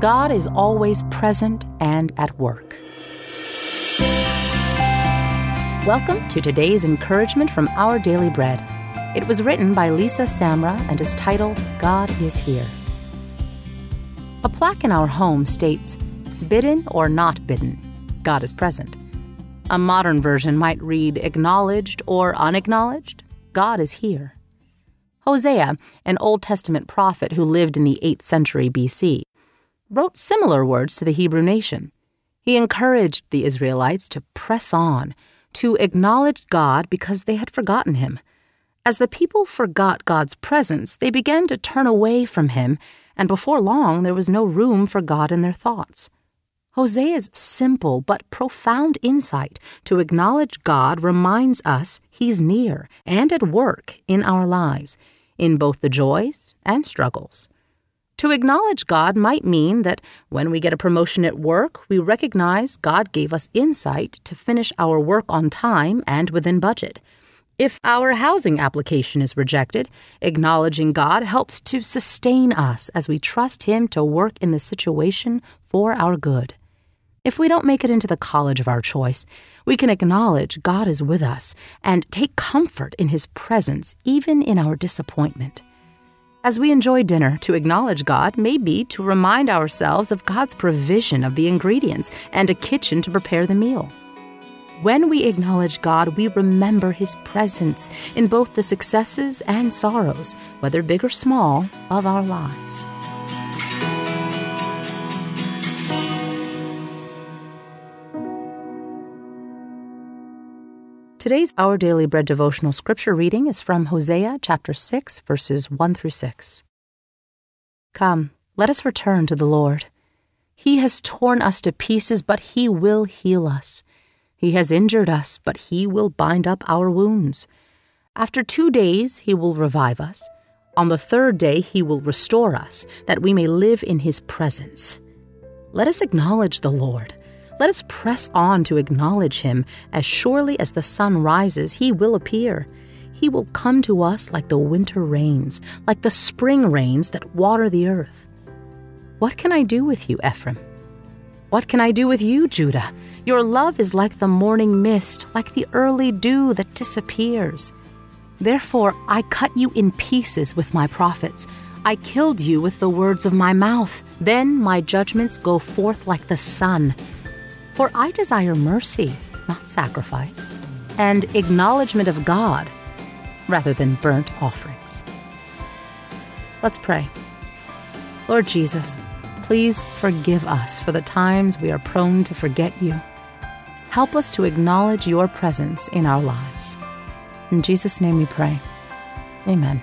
God is always present and at work. Welcome to today's encouragement from Our Daily Bread. It was written by Lisa Samra and is titled God is Here. A plaque in our home states, Bidden or not bidden, God is present. A modern version might read, Acknowledged or unacknowledged, God is here. Hosea, an Old Testament prophet who lived in the 8th century BC, wrote similar words to the Hebrew nation. He encouraged the Israelites to press on, to acknowledge God because they had forgotten him. As the people forgot God's presence, they began to turn away from him, and before long there was no room for God in their thoughts. Hosea's simple but profound insight to acknowledge God reminds us he's near and at work in our lives, in both the joys and struggles. To acknowledge God might mean that when we get a promotion at work, we recognize God gave us insight to finish our work on time and within budget. If our housing application is rejected, acknowledging God helps to sustain us as we trust Him to work in the situation for our good. If we don't make it into the college of our choice, we can acknowledge God is with us and take comfort in His presence even in our disappointment. As we enjoy dinner, to acknowledge God may be to remind ourselves of God's provision of the ingredients and a kitchen to prepare the meal. When we acknowledge God, we remember His presence in both the successes and sorrows, whether big or small, of our lives. Today's Our Daily Bread devotional scripture reading is from Hosea chapter 6, verses 1 through 6. Come, let us return to the Lord. He has torn us to pieces, but He will heal us. He has injured us, but He will bind up our wounds. After two days, He will revive us. On the third day, He will restore us, that we may live in His presence. Let us acknowledge the Lord. Let us press on to acknowledge him. As surely as the sun rises, he will appear. He will come to us like the winter rains, like the spring rains that water the earth. What can I do with you, Ephraim? What can I do with you, Judah? Your love is like the morning mist, like the early dew that disappears. Therefore, I cut you in pieces with my prophets. I killed you with the words of my mouth. Then my judgments go forth like the sun for I desire mercy, not sacrifice, and acknowledgement of God rather than burnt offerings. Let's pray. Lord Jesus, please forgive us for the times we are prone to forget you. Help us to acknowledge your presence in our lives. In Jesus' name we pray. Amen.